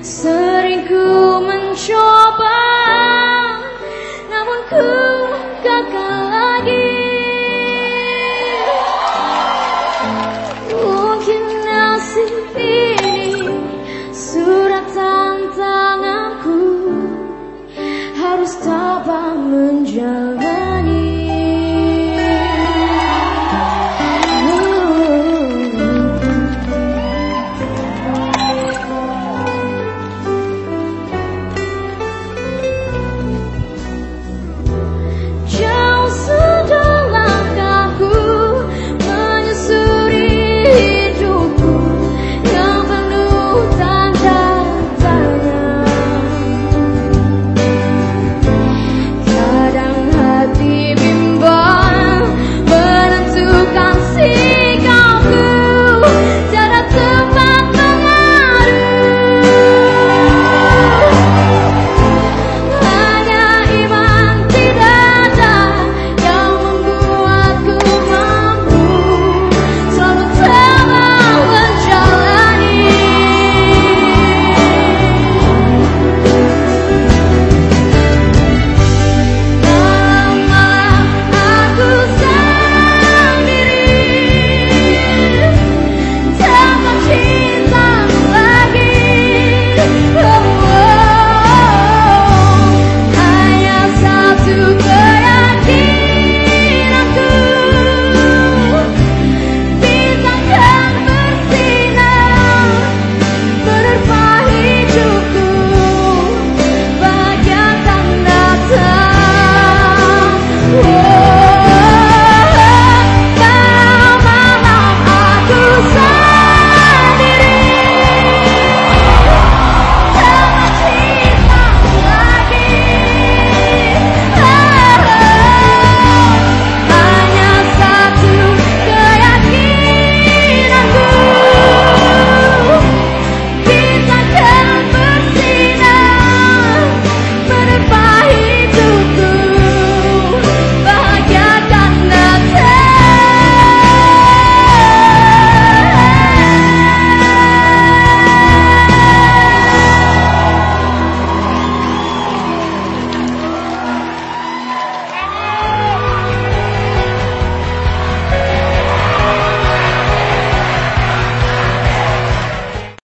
Seringku mencoba Namun ku gagal lagi. Mungkin nasib ini Surat tantanganku Harus tabah menjalani